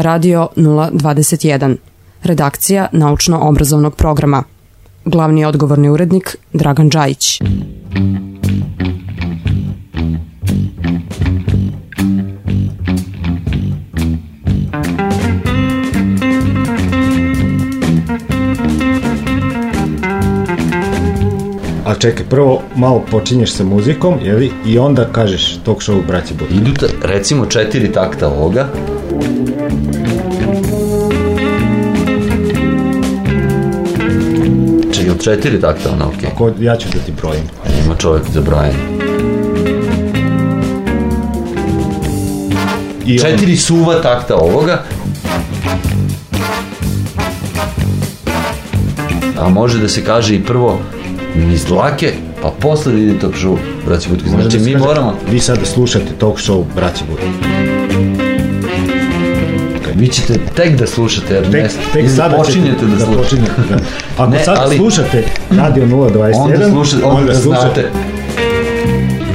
Radio 021. Redakcija naučno-obrazovnog programa. Glavni odgovorni urednik Dragan Đajić. A čekaj, prvo malo počinješ sa muzikom, jeli, i onda kažeš talk show braći Butka. Idu recimo četiri takta ovoga. Čekaj, od četiri takta ona okej. Ko, ja ću da ti brojim. Ima čovjek za brajanje. I on- Četiri suva takta ovoga. A može da se kaže i prvo niz dlake, pa posle ide talk show braći. Može Znači mi kaže, moramo, Vi sada slušate talk show braći Butka. Vi ćete tek da slušate, jer Tek, ne, tek sada počinjete ćete da, slušate. počinjete, da. Ako Ne, sad ali- slušate Radio 021, Onda slušate, onda, znate.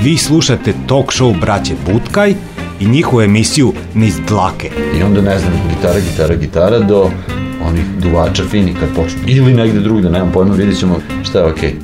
Vi slušate talk show braće Butkaj i njihovu emisiju Niz dlake. I onda ne znam, gitara, gitara, gitara do onih duvača fini kad počnu. Ili negde drugde, nemam pojma, vidjet ćemo šta je okej.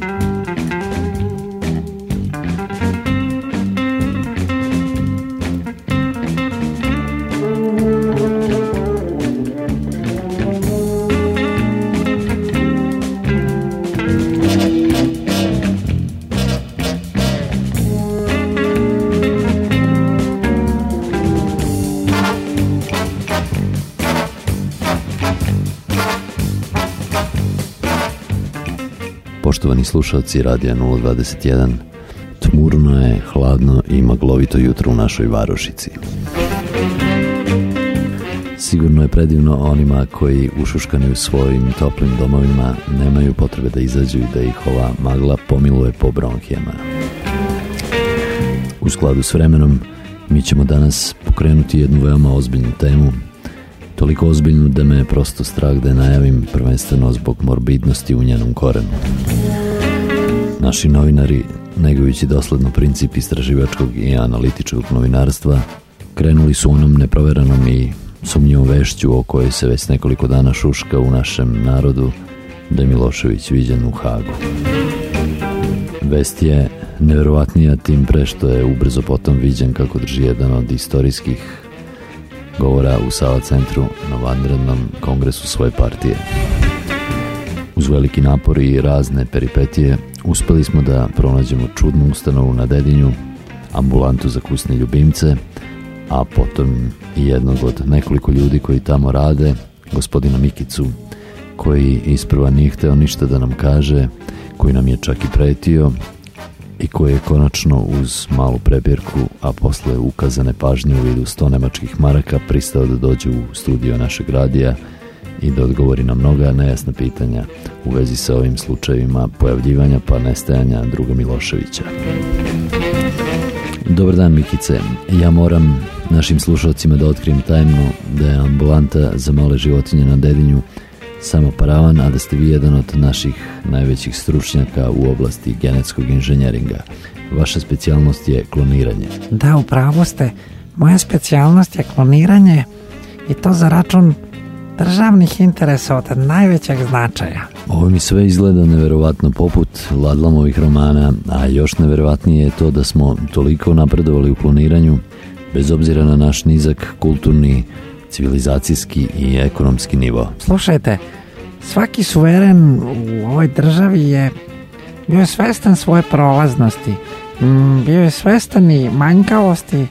Poštovani slušalci Radija 021, tmurno je, hladno i maglovito jutro u našoj varošici. Sigurno je predivno onima koji ušuškani u svojim toplim domovima nemaju potrebe da izađu i da ih ova magla pomiluje po bronhijama. U skladu s vremenom mi ćemo danas pokrenuti jednu veoma ozbiljnu temu, toliko ozbiljnu da me je prosto strah da je najavim prvenstveno zbog morbidnosti u njenom korenu. Naši novinari, negujući dosledno princip istraživačkog i analitičkog novinarstva, krenuli su onom neproveranom i sumnjivom vešću o kojoj se već nekoliko dana šuška u našem narodu da je Milošević viđen u Hagu. Vest je neverovatnija tim pre što je ubrzo potom viđen kako drži jedan od istorijskih govora u Sava centru na vanrednom kongresu svoje partije. Uz veliki napor i razne peripetije uspeli smo da pronađemo čudnu ustanovu na Dedinju, ambulantu za kusne ljubimce, a potom i jednog od nekoliko ljudi koji tamo rade, gospodina Mikicu, koji isprva nije hteo ništa da nam kaže, koji nam je čak i pretio i koji je konačno uz malu prepirku, a posle ukazane pažnje u vidu 100 nemačkih maraka pristao da dođe u studio našeg radija i da odgovori na mnoga nejasna pitanja u vezi sa ovim slučajevima pojavljivanja pa nestajanja druga Miloševića. Dobar dan Mikice, ja moram našim slušalcima da otkrijem tajnu da je ambulanta za male životinje na Dedinju samo paravan, a da ste vi jedan od naših najvećih stručnjaka u oblasti genetskog inženjeringa. Vaša specijalnost je kloniranje. Da, u pravu ste. Moja specijalnost je kloniranje i to za račun državnih interesa od najvećeg značaja. Ovo mi sve izgleda neverovatno poput Ladlamovih romana, a još neverovatnije je to da smo toliko napredovali u kloniranju, bez obzira na naš nizak kulturni, civilizacijski i ekonomski nivo. Slušajte, svaki suveren u ovoj državi je bio je svestan svoje prolaznosti, Mm, bio je svestan i manjkavosti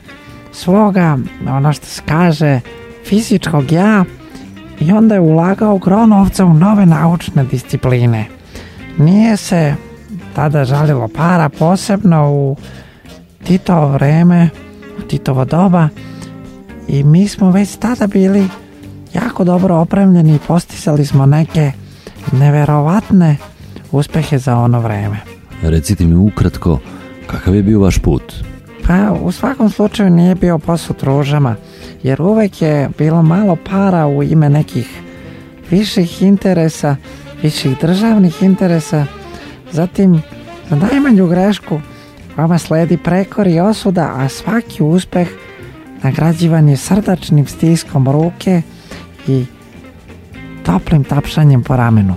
svoga, ono što se kaže, fizičkog ja i onda je ulagao gro novca u nove naučne discipline. Nije se tada žalilo para, posebno u Titovo vreme, u Titovo doba i mi smo već tada bili jako dobro opremljeni i postizali smo neke neverovatne uspehe za ono vreme. Recite mi ukratko, kakav je bio vaš put? Pa u svakom slučaju nije bio posut ružama, jer uvek je bilo malo para u ime nekih viših interesa, viših državnih interesa. Zatim, za najmanju grešku vama sledi prekor i osuda, a svaki uspeh nagrađivan je srdačnim stiskom ruke i toplim tapšanjem po ramenu.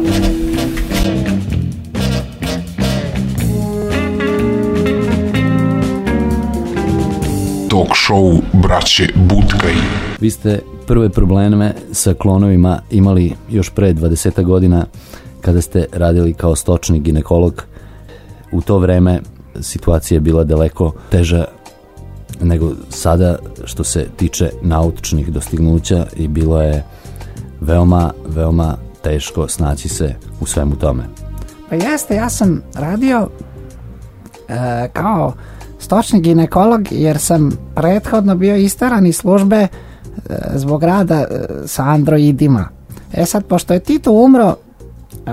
Talk show braće Butkaj. Vi ste prve probleme sa klonovima imali još pre 20 godina kada ste radili kao stočni ginekolog. U to vreme situacija je bila daleko teža nego sada što se tiče naučnih dostignuća i bilo je veoma, veoma teško snaći se u svemu tome. Pa jeste, ja sam radio e, kao stočni ginekolog jer sam prethodno bio istaran iz službe e, zbog rada e, sa androidima. E sad, pošto je Tito umro, e,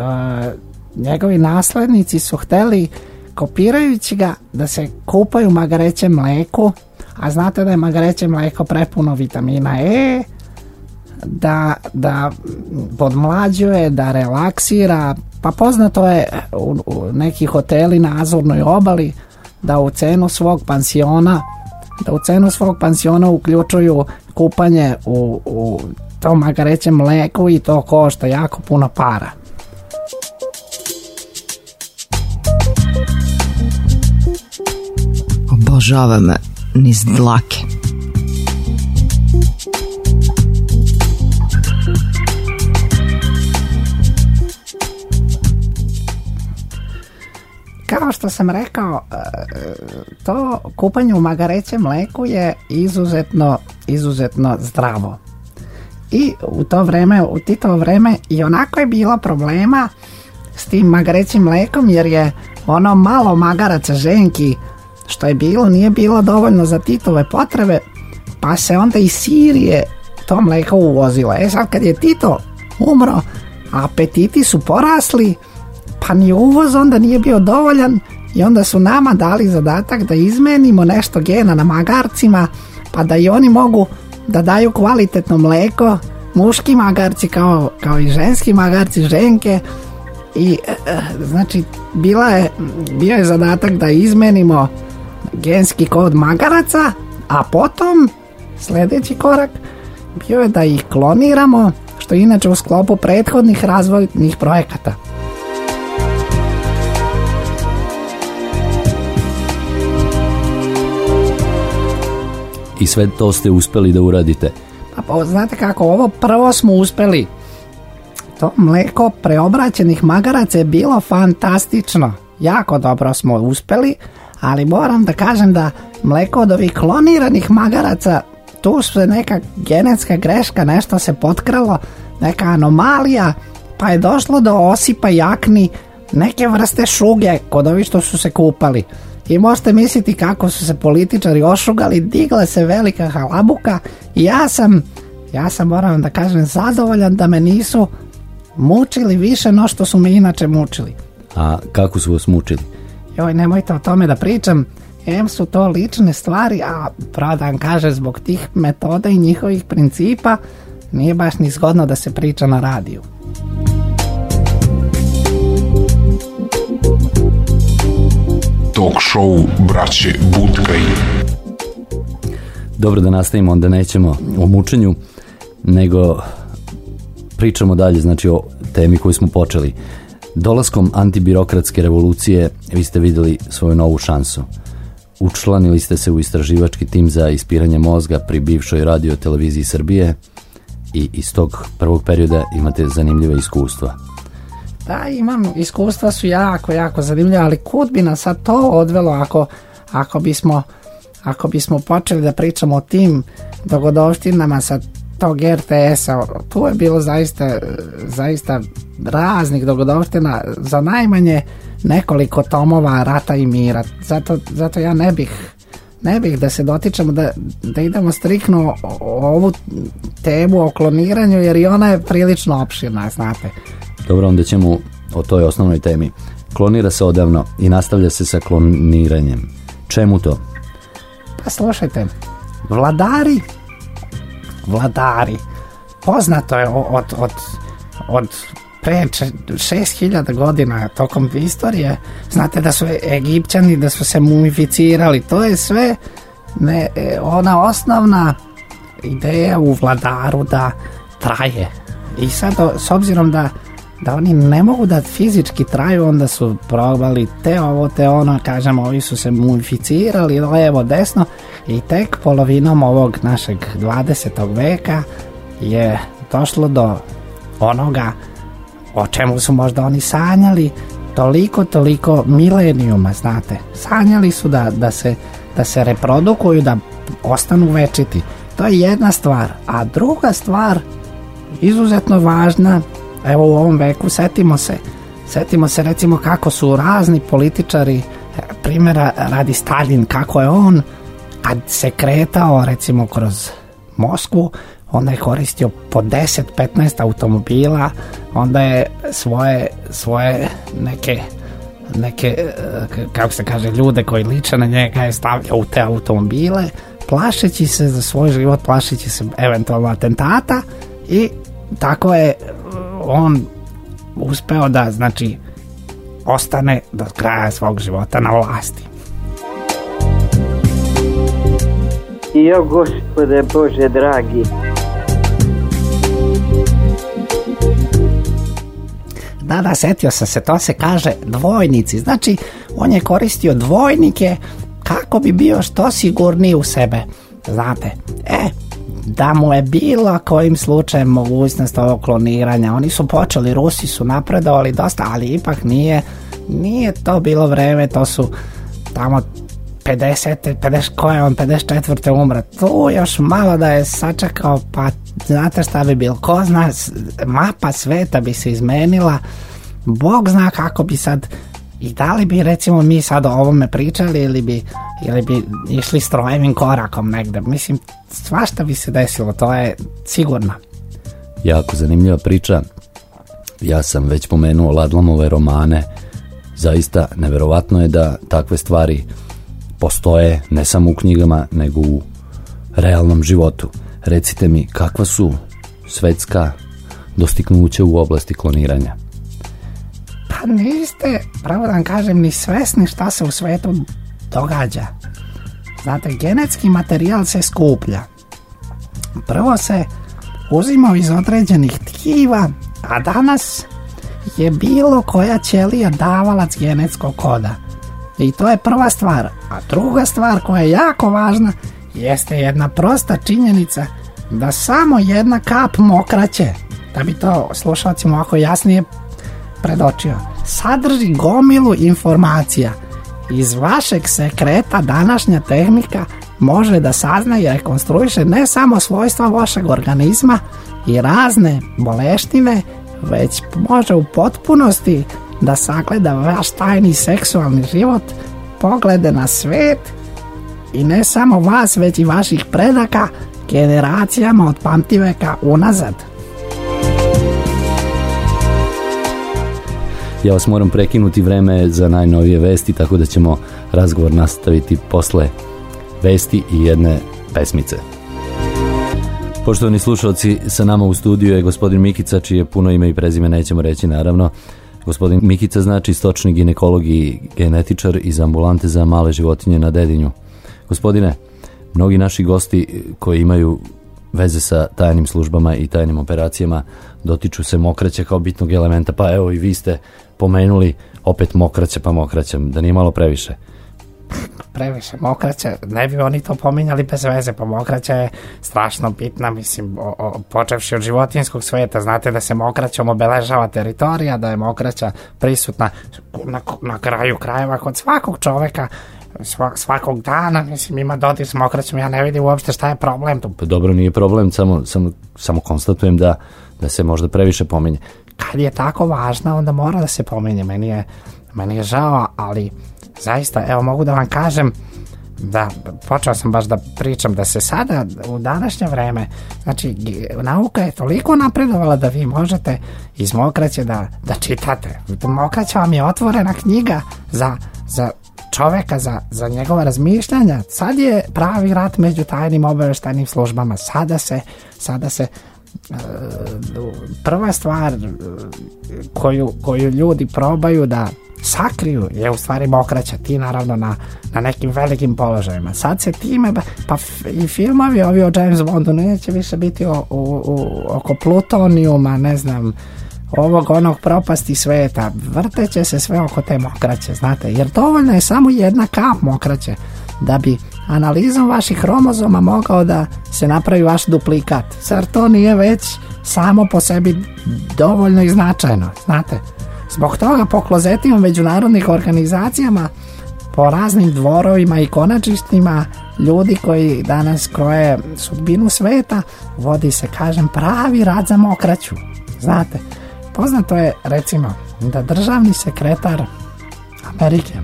njegovi naslednici su hteli kopirajući ga da se kupaju magareće mleku, a znate da je magareće mleko prepuno vitamina E, da, da podmlađuje, da relaksira, pa poznato je u, u neki hoteli na Azurnoj obali da u cenu svog pansiona da u cenu svog pansiona uključuju kupanje u, u tom magarećem mleku i to košta jako puno para. Obožava niz dlake. Kao što sam rekao, e, to kupanje u magarećem mleku je izuzetno, izuzetno zdravo. I u to vreme, u Titovo vreme i onako je bilo problema s tim magarećim mlekom jer je ono malo magaraca ženki što je bilo nije bilo dovoljno za Titove potrebe pa se onda iz Sirije to mleko uvozilo. E sad kad je Tito umro, apetiti su porasli, pa ni uvoz onda nije bio dovoljan i onda su nama dali zadatak da izmenimo nešto gena na magarcima pa da i oni mogu da daju kvalitetno mleko muški magarci kao, kao i ženski magarci ženke i e, e, znači bila je, bio je zadatak da izmenimo genski kod magaraca a potom sljedeći korak bio je da ih kloniramo što je inače u sklopu prethodnih razvojnih projekata I sve to ste uspeli da uradite. Pa, pa znate kako, ovo prvo smo uspeli. To mleko preobraćenih magaraca je bilo fantastično. Jako dobro smo uspeli, ali moram da kažem da mleko od ovih kloniranih magaraca, tu se neka genetska greška, nešto se potkralo, neka anomalija, pa je došlo do osipa jakni neke vrste šuge kod ovih što su se kupali. I možete misliti kako su se političari ošugali, digla se velika halabuka i ja sam, ja sam moram da kažem zadovoljan da me nisu mučili više no što su me inače mučili. A kako su vas mučili? Joj, nemojte o tome da pričam, em su to lične stvari, a pravo da vam kaže zbog tih metoda i njihovih principa nije baš ni zgodno da se priča na radiju. Talk show braće Butkaj. Dobro da nastavimo, onda nećemo o mučenju, nego pričamo dalje, znači o temi koju smo počeli. Dolaskom antibirokratske revolucije vi ste vidjeli svoju novu šansu. Učlanili ste se u istraživački tim za ispiranje mozga pri bivšoj radio televiziji Srbije i iz tog prvog perioda imate zanimljiva iskustva. Da, imam, iskustva su jako, jako zanimljiva, ali kud bi nas sad to odvelo ako, ako bismo ako bismo počeli da pričamo o tim dogodovštinama sa tog RTS-a, tu je bilo zaista, zaista raznih dogodovština za najmanje nekoliko tomova rata i mira. Zato, zato ja ne bih ne bih da se dotičemo da, da idemo o ovu temu o kloniranju jer i ona je prilično opširna, znate. Dobro, onda ćemo o toj osnovnoj temi. Klonira se odavno i nastavlja se sa kloniranjem. Čemu to? Pa slušajte, vladari, vladari, poznato je od, od, od pre 6000 godina tokom istorije, znate da su Egipćani, da su se mumificirali, to je sve ne, ona osnovna ideja u vladaru da traje. I sad, s obzirom da, da oni ne mogu da fizički traju, onda su probali te ovo, te ono, kažemo, ovi su se mumificirali levo, desno i tek polovinom ovog našeg 20. veka je došlo do onoga o čemu su možda oni sanjali toliko, toliko milenijuma, znate. Sanjali su da, da, se, da se reprodukuju, da ostanu večiti. To je jedna stvar. A druga stvar, izuzetno važna, evo u ovom veku, setimo se, setimo se recimo kako su razni političari, primjera radi Stalin, kako je on kad se kretao recimo kroz Moskvu, onda je koristio po 10-15 automobila, onda je svoje, svoje neke neke, e, kako se kaže, ljude koji liče na njega je stavljao u te automobile, plašeći se za svoj život, plašeći se eventualno atentata i tako je e, on uspeo da, znači, ostane do kraja svog života na vlasti. Jo, gospode Bože dragi, Da, da, setio sam se, to se kaže dvojnici. Znači, on je koristio dvojnike kako bi bio što sigurniji u sebe. Znate, e, da mu je bilo kojim slučajem mogućnost ovog kloniranja. Oni su počeli, Rusi su napredovali dosta, ali ipak nije, nije to bilo vreme, to su tamo 50, 50, ko je on, 54. umra, tu još malo da je sačekao, pa znate šta bi bilo, ko zna, mapa sveta bi se izmenila, Bog zna kako bi sad, i da li bi recimo mi sad o ovome pričali ili bi, ili bi išli strojevim korakom negde, mislim, svašta bi se desilo, to je sigurno. Jako zanimljiva priča. Ja sam već pomenuo Ladlamove romane. Zaista neverovatno je da takve stvari postoje ne samo u knjigama, nego u realnom životu. Recite mi, kakva su svetska dostignuća u oblasti kloniranja? Pa niste, pravo da vam kažem, ni svesni šta se u svetu događa. Znate, genetski materijal se skuplja. Prvo se uzimao iz određenih tkiva, a danas je bilo koja ćelija davalac genetskog koda. I to je prva stvar. A druga stvar koja je jako važna jeste jedna prosta činjenica da samo jedna kap mokraće, da bi to slušalcima ovako jasnije predočio, sadrži gomilu informacija. Iz vašeg sekreta današnja tehnika može da sazna i rekonstruiše ne samo svojstva vašeg organizma i razne boleštine, već može u potpunosti da sagleda vaš tajni seksualni život, poglede na svet i ne samo vas, već i vaših predaka generacijama od pamtiveka unazad. Ja vas moram prekinuti vreme za najnovije vesti, tako da ćemo razgovor nastaviti posle vesti i jedne pesmice. Poštovani slušalci, sa nama u studiju je gospodin Mikica, čije puno ime i prezime nećemo reći naravno. Gospodin Mikica znači stočni ginekolog i genetičar iz ambulante za male životinje na Dedinju. Gospodine, mnogi naši gosti koji imaju veze sa tajnim službama i tajnim operacijama dotiču se mokraća kao bitnog elementa, pa evo i vi ste pomenuli opet mokraća pa mokraća, da nije malo previše. Previše mokraća, ne bi oni to pominjali bez veze, pa mokraća je strašno bitna, mislim, o, o, počevši od životinskog sveta, znate da se mokraćom obeležava teritorija, da je mokraća prisutna na, na kraju krajeva kod svakog čoveka, svak, svakog dana, mislim, ima dodir s mokraćom, ja ne vidim uopšte šta je problem tu. Pa dobro, nije problem, samo, samo, samo konstatujem da, da se možda previše pominje. Kad je tako važna, onda mora da se pominje, meni je, meni je žao, ali zaista, evo mogu da vam kažem da počeo sam baš da pričam da se sada u današnje vreme znači nauka je toliko napredovala da vi možete iz mokraće da, da čitate. Mokraća vam je otvorena knjiga za, za čoveka za, za njegova razmišljanja. Sad je pravi rat među tajnim obaveštajnim službama. Sada se sada se prva stvar e, koju, koju ljudi probaju da sakriju je u stvari mokraća, ti naravno na, na nekim velikim položajima. Sad se time, pa i filmovi ovi o James Bondu neće više biti o, u- u- oko plutonijuma, ne znam, ovog onog propasti sveta, vrteće se sve oko te mokraće, znate, jer dovoljno je samo jedna kap mokraće da bi analizom vaših hromozoma mogao da se napravi vaš duplikat. Zar to nije već samo po sebi dovoljno i značajno, znate? Zbog toga po klozetima međunarodnih organizacijama, po raznim dvorovima i konačištima, ljudi koji danas kroje sudbinu sveta, vodi se, kažem, pravi rad za mokraću. Znate, poznato je, recimo, da državni sekretar Amerike,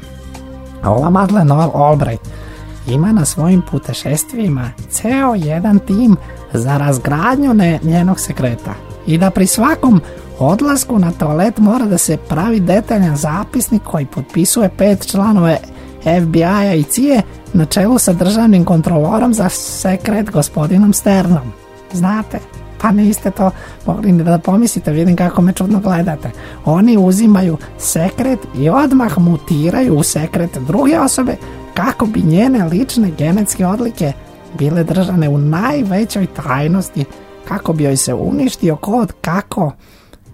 ova Madeleine Al- Albright, ima na svojim putešestvima ceo jedan tim za razgradnju njenog sekreta i da pri svakom odlasku na toalet mora da se pravi detaljan zapisnik koji potpisuje pet članove FBI-a i CIA na čelu sa državnim kontrolorom za sekret gospodinom Sternom. Znate, pa niste to mogli ni da pomislite, vidim kako me čudno gledate. Oni uzimaju sekret i odmah mutiraju u sekret druge osobe kako bi njene lične genetske odlike bile držane u najvećoj tajnosti kako bi joj se uništio kod kako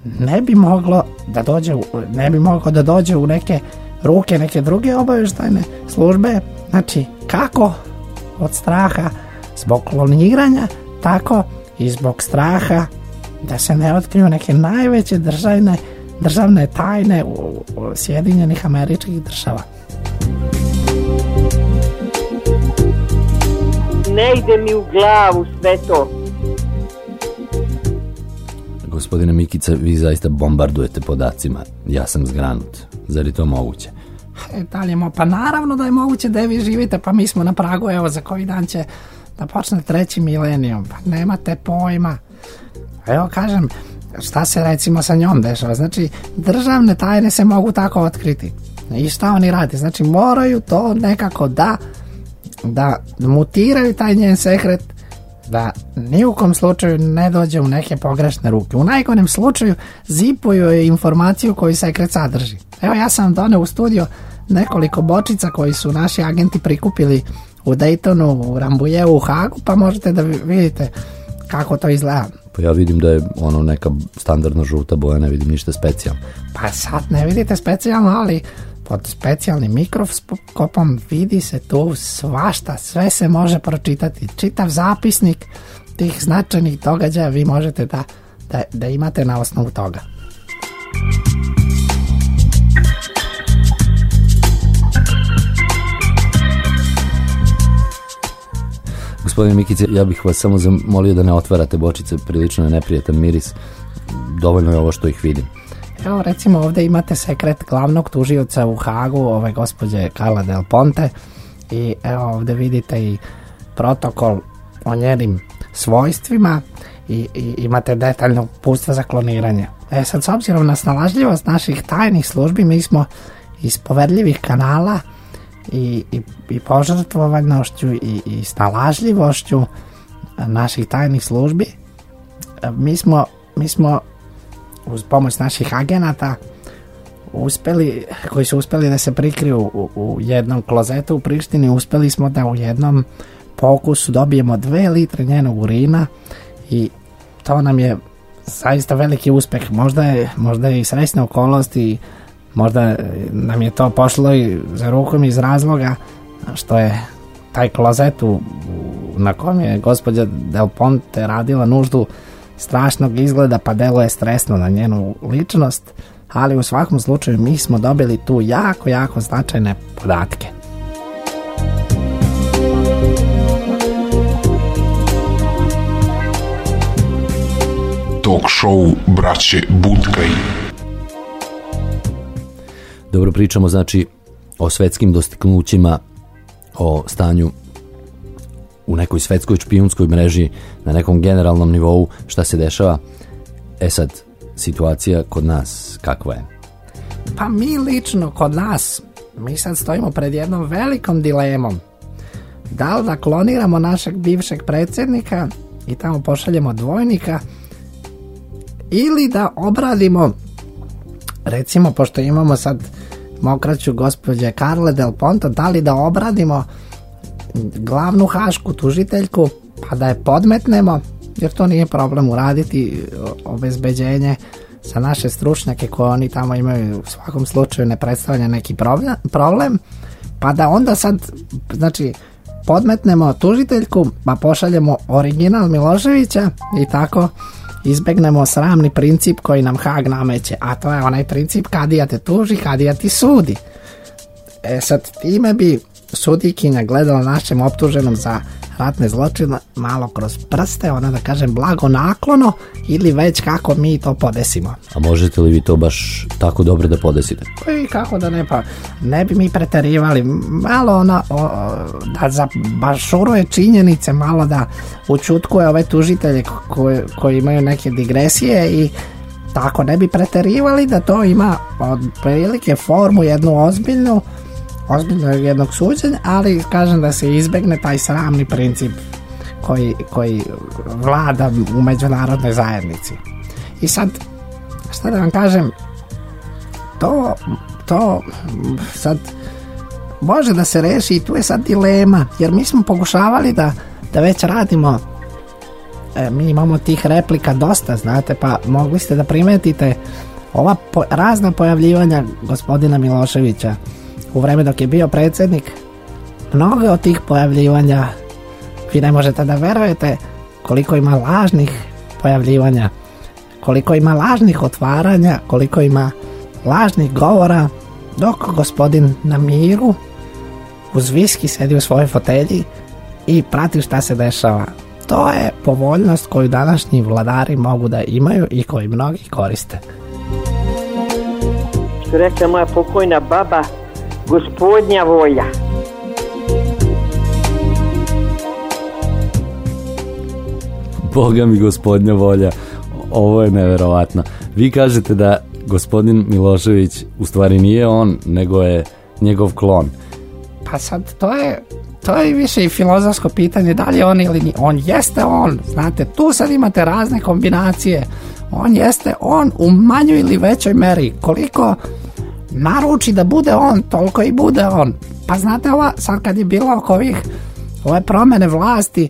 ne bi moglo da dođe u, ne bi moglo da dođe u neke ruke neke druge obavještajne službe. Znači kako od straha zbog kloniranja tako i zbog straha da se ne otkriju neke najveće državne državne tajne u, u Sjedinjenih američkih država Ne ide mi u glavu sve to. Gospodine Mikica, vi zaista bombardujete podacima. Ja sam zgranut. Zar je to moguće? E, da li je mo- pa naravno da je moguće da vi živite, pa mi smo na pragu, evo za koji dan će da počne treći milenijum, pa nemate pojma. Evo kažem, šta se recimo sa njom dešava, znači državne tajne se mogu tako otkriti. I šta oni rade, znači moraju to nekako da da mutiraju taj njen sekret da ni u kom slučaju ne dođe u neke pogrešne ruke. U najgorem slučaju zipuju je informaciju koju sekret sadrži. Evo ja sam doneo u studio nekoliko bočica koji su naši agenti prikupili u Daytonu, u Rambujevu, u Hagu, pa možete da vi- vidite kako to izgleda. Pa ja vidim da je ono neka standardna žuta boja, ne vidim ništa specijalno. Pa sad ne vidite specijalno, ali pod specijalnim mikroskopom vidi se tu svašta, sve se može pročitati. Čitav zapisnik tih značajnih događaja vi možete da, da, da imate na osnovu toga. Gospodine Mikice, ja bih vas samo zamolio da ne otvarate bočice, prilično je neprijatan miris. Dovoljno je ovo što ih vidim. Evo recimo ovdje imate sekret glavnog tužioca u Hagu, ove gospođe Carla Del Ponte. I evo ovdje vidite i protokol o njenim svojstvima. I, i imate detaljno pustva za kloniranje. E sad s obzirom na snalažljivost naših tajnih službi mi smo iz poverljivih kanala i, i, i požrtvovanošću i, i snalažljivošću naših tajnih službi. E, mi smo, mi smo uz pomoć naših agenata uspeli, koji su uspeli da se prikriju u, u jednom klozetu u Prištini, uspeli smo da u jednom pokusu dobijemo dve litre njenog urina i to nam je zaista veliki uspeh. Možda je, možda je i srećna okolnost i možda nam je to pošlo i za rukom iz razloga što je taj klozet u, u- na kom je gospođa Del Ponte radila nuždu strašnog izgleda pa deluje stresno na njenu ličnost, ali u svakom slučaju mi smo dobili tu jako, jako značajne podatke. Talk show braće Budkaj. Dobro pričamo znači o svetskim dostignućima, o stanju u nekoj svetskoj špijunskoj mreži, na nekom generalnom nivou, šta se dešava. E sad, situacija kod nas kakva je? Pa mi lično kod nas, mi sad stojimo pred jednom velikom dilemom. Da li da kloniramo našeg bivšeg predsjednika i tamo pošaljemo dvojnika ili da obradimo recimo pošto imamo sad mokraću gospođe Karle Del Ponto, da li da obradimo glavnu hašku tužiteljku, pa da je podmetnemo, jer to nije problem uraditi obezbeđenje sa naše stručnjake koje oni tamo imaju u svakom slučaju ne predstavlja neki problem, problem pa da onda sad znači podmetnemo tužiteljku pa pošaljemo original Miloševića i tako izbegnemo sramni princip koji nam Hag nameće, a to je onaj princip kadija te tuži, kadija ti sudi. E sad time bi sudikinja gledala našem optuženom za ratne zločine malo kroz prste, ona da kažem blago naklono ili već kako mi to podesimo. A možete li vi to baš tako dobro da podesite? Pa I kako da ne, pa ne bi mi preterivali, malo ona o, da zabašuruje činjenice, malo da učutkuje ove tužitelje koji, koji imaju neke digresije i tako ne bi preterivali da to ima od prilike formu jednu ozbiljnu ozbiljno jednog suđenja, ali kažem da se izbegne taj sramni princip koji, koji vlada u međunarodnoj zajednici. I sad, šta da vam kažem, to, to sad može da se reši i tu je sad dilema, jer mi smo pokušavali da, da već radimo e, mi imamo tih replika dosta, znate, pa mogli ste da primetite ova po, razna pojavljivanja gospodina Miloševića u vreme dok je bio predsjednik, mnoge od tih pojavljivanja vi ne možete da verujete koliko ima lažnih pojavljivanja, koliko ima lažnih otvaranja, koliko ima lažnih govora, dok gospodin na miru uz viski sedi u svojoj fotelji i prati šta se dešava. To je povoljnost koju današnji vladari mogu da imaju i koji mnogi koriste. Što rekla moja pokojna baba, gospodnja volja. Boga mi gospodnja volja. Ovo je neverovatno. Vi kažete da gospodin Milošević u stvari nije on, nego je njegov klon. Pa sad, to je, to je više i filozofsko pitanje, da li je on ili nije. On jeste on, znate, tu sad imate razne kombinacije. On jeste on u manjoj ili većoj meri. Koliko naruči da bude on, toliko i bude on. Pa znate ova, sad kad je bilo oko ovih, ove promene vlasti,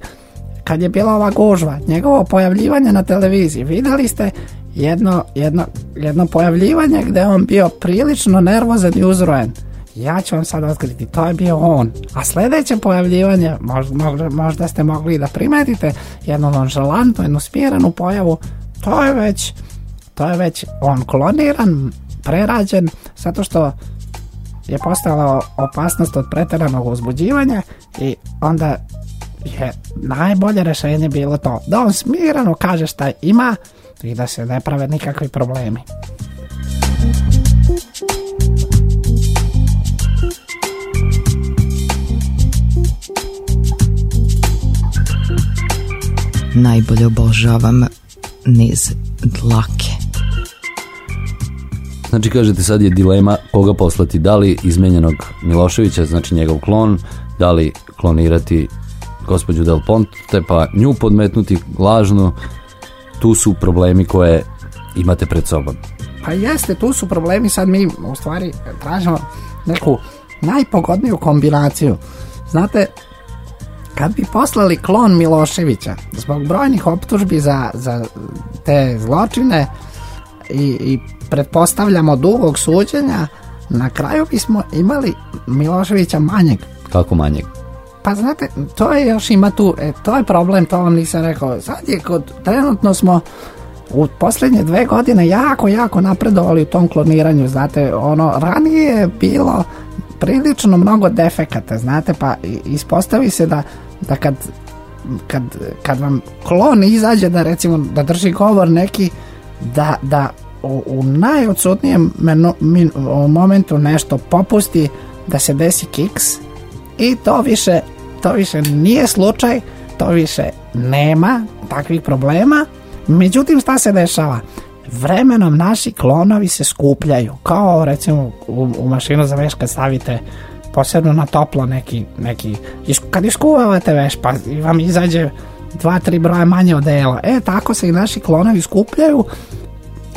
kad je bila ova gužva, njegovo pojavljivanje na televiziji, vidjeli ste jedno, jedno, jedno pojavljivanje gdje on bio prilično nervozan i uzrojen. Ja ću vam sad otkriti, to je bio on. A sljedeće pojavljivanje, možda, možda ste mogli da primetite, jednu nonšalantnu, jednu smjerenu pojavu, to je već, to je već on kloniran, prerađen zato što je postala opasnost od pretjeranog uzbuđivanja i onda je najbolje rješenje bilo to da on smirano kaže šta ima i da se ne prave nikakvi problemi. Najbolje obožavam niz dlake. Znači kažete sad je dilema koga poslati, da li izmenjenog Miloševića, znači njegov klon, da li klonirati gospođu Del Ponte, pa nju podmetnuti lažno, tu su problemi koje imate pred sobom. Pa jeste, tu su problemi, sad mi u stvari tražimo neku najpogodniju kombinaciju. Znate, kad bi poslali klon Miloševića zbog brojnih optužbi za, za te zločine i, i pretpostavljamo dugog suđenja, na kraju bismo imali Miloševića manjeg. Kako manjeg? Pa znate, to je još ima tu, e, to je problem, to vam nisam rekao. Sad je kod, trenutno smo u posljednje dve godine jako, jako napredovali u tom kloniranju, znate, ono, ranije je bilo prilično mnogo defekata, znate, pa ispostavi se da, da kad, kad, kad vam klon izađe da recimo da drži govor neki, da, da u, u najodsutnijem momentu nešto popusti da se desi kiks i to više, to više nije slučaj, to više nema takvih problema. Međutim, šta se dešava? Vremenom naši klonovi se skupljaju, kao recimo u, u mašinu za veš kad stavite posebno na toplo neki, neki kad iskuvavate veš pa vam izađe dva, tri broja manje od E tako se i naši klonovi skupljaju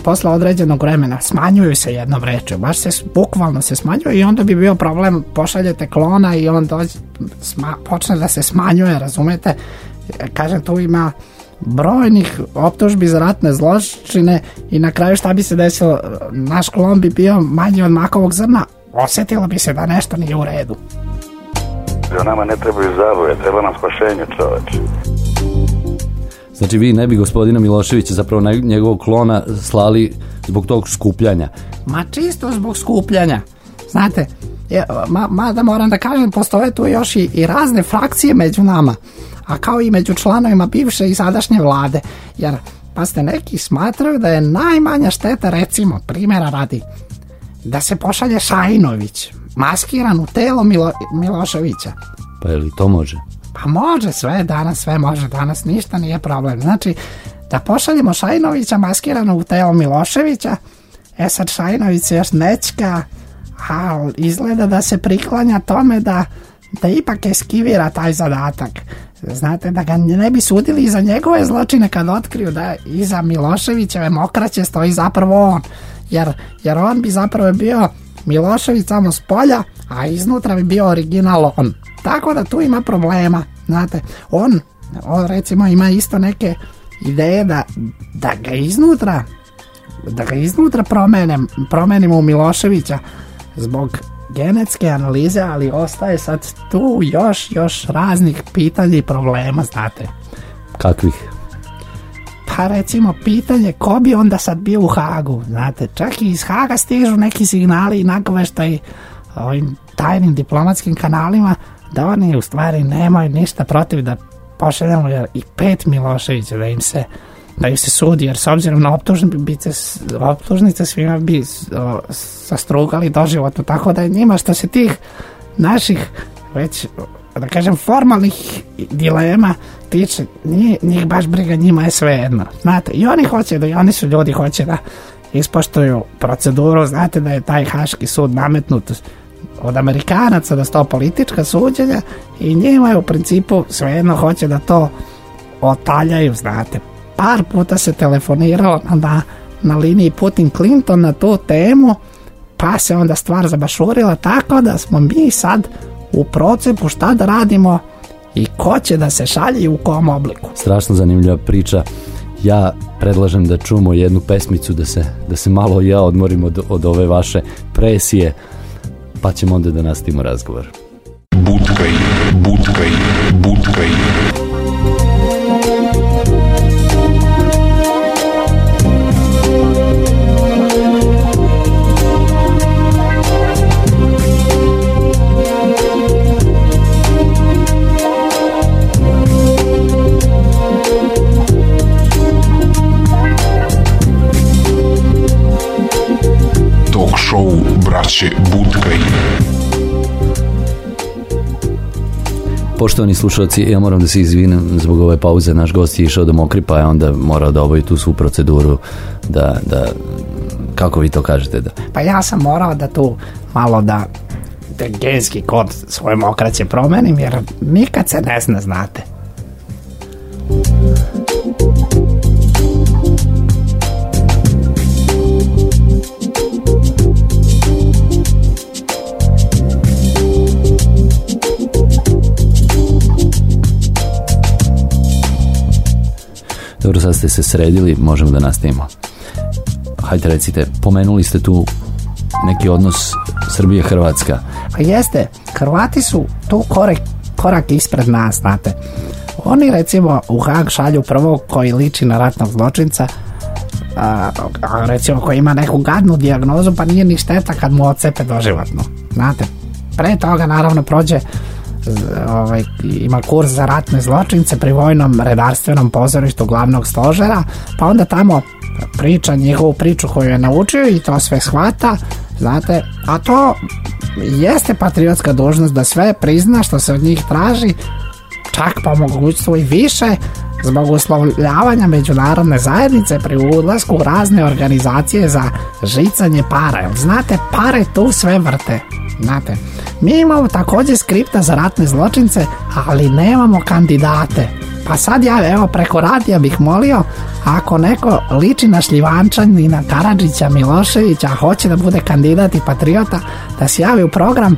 posle određenog vremena smanjuju se jednom rečju, baš se bukvalno se smanjuju i onda bi bio problem pošaljete klona i on dođe, sma, počne da se smanjuje, razumete? Kažem, tu ima brojnih optužbi za ratne zločine i na kraju šta bi se desilo, naš klon bi bio manji od makovog zrna, osjetilo bi se da nešto nije u redu. Nama ne trebaju zabave, treba nam spašenje čoveče. Znači vi ne bi gospodina Miloševića, zapravo njegovog klona, slali zbog tog skupljanja. Ma čisto zbog skupljanja. Znate, je, ma, mada moram da kažem, postoje tu još i, i razne frakcije među nama, a kao i među članovima bivše i sadašnje vlade, jer pa ste neki smatraju da je najmanja šteta, recimo, primjera radi, da se pošalje Šajinović, maskiran u telo Milo, Miloševića. Pa je li to može? Pa može sve, danas sve može, danas ništa nije problem. Znači, da pošaljemo Šajnovića maskirano u telo Miloševića, e sad Šajnović još nečka, a izgleda da se priklanja tome da, da ipak eskivira taj zadatak. Znate, da ga ne bi sudili za njegove zločine kad otkriju da iza Miloševićeve mokraće stoji zapravo on. Jer, jer on bi zapravo bio Milošević samo s polja, a iznutra bi bio original on. Tako da tu ima problema, znate. On, on recimo ima isto neke ideje da, da ga iznutra da ga iznutra promenem, promenimo u Miloševića zbog genetske analize, ali ostaje sad tu još, još raznih pitanja i problema, znate. Kakvih? Pa recimo pitanje ko bi onda sad bio u Hagu, znate, čak i iz Haga stižu neki signali i nagoveštaj ovim tajnim diplomatskim kanalima da oni u stvari nemaju ništa protiv da pošaljemo i pet Miloševića da im se da im se sudi, jer s obzirom na optužnice, optužnice svima bi o, sastrugali doživotno, tako da je njima što se tih naših već da kažem formalnih dilema tiče, nije, njih baš briga, njima je sve jedno. Znate, i oni hoće da, i oni su ljudi hoće da ispoštuju proceduru, znate da je taj Haški sud nametnut od Amerikanaca da su to politička suđenja i njima je u principu svejedno hoće da to otaljaju, znate. Par puta se telefoniralo na, na liniji Putin-Clinton na tu temu, pa se onda stvar zabašurila tako da smo mi sad u procepu šta da radimo i ko će da se šalje u kom obliku. Strašno zanimljiva priča. Ja predlažem da čujemo jednu pesmicu da se, da se malo ja odmorim od, od ove vaše presije, pa ćemo onda da nastavimo razgovor. Budkaj, budkaj, Poštovani slušalci, ja moram da se izvinem zbog ove pauze. Naš gost je išao da mokri, pa je onda morao da obavi tu svu proceduru da, da kako vi to kažete da Pa ja sam morao da tu malo da da genski kod svoje mokraće promenim, jer nikad se ne zna, znate. Dobro, sad ste se sredili, možemo da nastavimo. Hajde recite, pomenuli ste tu neki odnos Srbije-Hrvatska. Pa jeste, Hrvati su tu korak, korak ispred nas, znate. Oni recimo u Hag šalju prvog koji liči na ratnog zločinca, a, a recimo koji ima neku gadnu dijagnozu, pa nije ni šteta kad mu odcepe doživotno. Znate, pre toga naravno prođe ovaj, ima kurs za ratne zločince pri vojnom redarstvenom pozorištu glavnog stožera, pa onda tamo priča njihovu priču koju je naučio i to sve shvata, znate, a to jeste patriotska dužnost da sve prizna što se od njih traži, čak po mogućstvu i više, zbog uslovljavanja međunarodne zajednice pri ulasku u razne organizacije za žicanje para. Znate, pare tu sve vrte. Znate, mi imamo također skripta za ratne zločince, ali nemamo kandidate. Pa sad ja, evo, preko radija bih molio, ako neko liči na Šljivančanina, Karadžića, Miloševića, a hoće da bude kandidat i patriota, da se javi u program,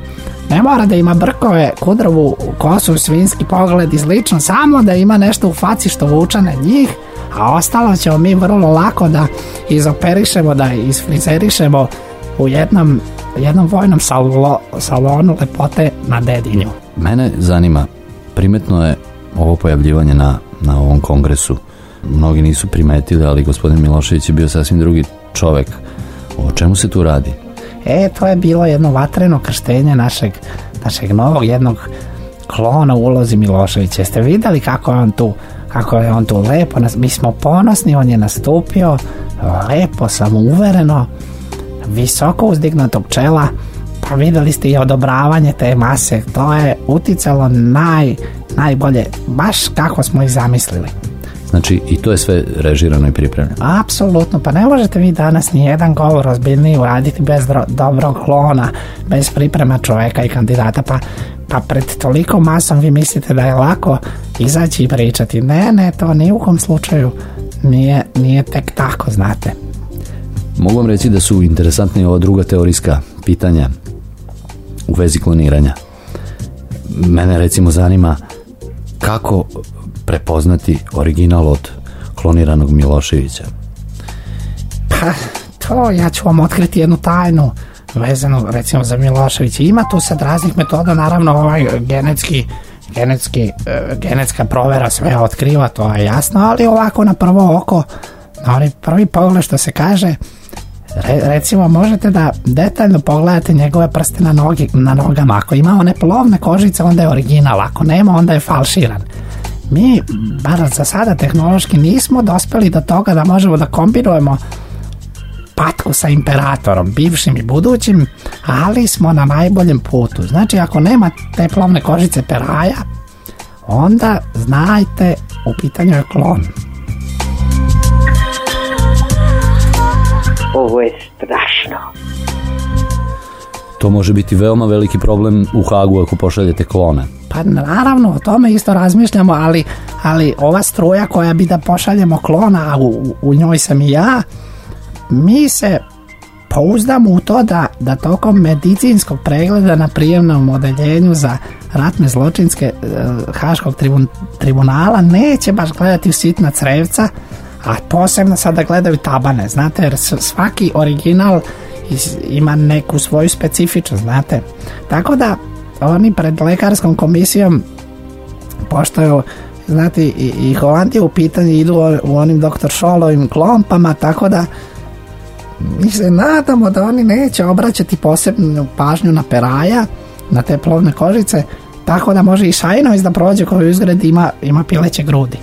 ne mora da ima brkove, kudrovu kosu, svinski pogled i slično, samo da ima nešto u faci što vuče na njih, a ostalo ćemo mi vrlo lako da izoperišemo, da isfrizerišemo u jednom, jednom vojnom salo, salonu lepote na Dedinju. Mene zanima, primetno je ovo pojavljivanje na, na ovom kongresu. Mnogi nisu primetili, ali gospodin Milošević je bio sasvim drugi čovek. O čemu se tu radi? E, to je bilo jedno vatreno krštenje našeg, našeg novog jednog klona u ulozi Miloševića. Jeste vidjeli kako je on tu kako je on tu lepo, mi smo ponosni, on je nastupio lepo, samouvereno, visoko uzdignutog čela, pa vidjeli ste i odobravanje te mase, to je uticalo naj, najbolje, baš kako smo ih zamislili. Znači, i to je sve režirano i pripremljeno. Apsolutno, pa ne možete vi danas ni jedan govor ozbiljniji uraditi bez dro- dobrog klona, bez priprema čoveka i kandidata, pa, pa pred toliko masom vi mislite da je lako izaći i pričati. Ne, ne, to ni u kom slučaju nije, nije tek tako, znate. Mogu vam reći da su interesantni ova druga teorijska pitanja u vezi kloniranja. Mene recimo zanima kako prepoznati original od kloniranog Miloševića. Pa, to ja ću vam otkriti jednu tajnu vezanu recimo za Miloševića. Ima tu sad raznih metoda, naravno ovaj genetski genetski, e, genetska provera sve otkriva, to je jasno, ali ovako na prvo oko, na prvi pogled što se kaže, re- recimo možete da detaljno pogledate njegove prste na, nogi, na nogama. Ako ima one plovne kožice, onda je original. Ako nema, onda je falširan. Mi, bar za sada tehnološki, nismo dospeli do toga da možemo da kombinujemo patku sa imperatorom, bivšim i budućim, ali smo na najboljem putu. Znači, ako nema te plovne kožice peraja, onda znajte, u pitanju je klon. Ovo je strašno. To može biti veoma veliki problem u Hagu ako pošaljete klone. Pa naravno, o tome isto razmišljamo, ali, ali ova struja koja bi da pošaljemo klona, a u, u njoj sam i ja, mi se pouzdamo u to da, da tokom medicinskog pregleda na prijemnom odeljenju za ratne zločinske e, Haškog tribun, tribunala neće baš gledati u sitna crevca, a posebno sada gledaju tabane, znate, jer svaki original ima neku svoju specifičnost, znate. Tako da oni pred lekarskom komisijom pošto je znate i, i Holandija u pitanju idu u- onim doktor Šolovim klompama tako da mi se nadamo da oni neće obraćati posebnu pažnju na peraja na te plovne kožice tako da može i Šajinović da prođe koji uzgred ima, ima pileće grudi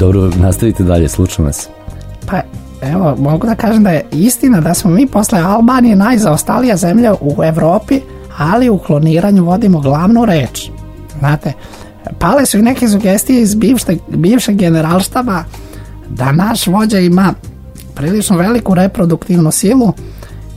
Dobro, nastavite dalje, slučam vas. Pa evo, mogu da kažem da je istina da smo mi posle Albanije najzaostalija zemlja u Evropi, ali u kloniranju vodimo glavnu reč. Znate, pale su i neke sugestije iz bivšte, bivšeg generalštaba da naš vođa ima prilično veliku reproduktivnu silu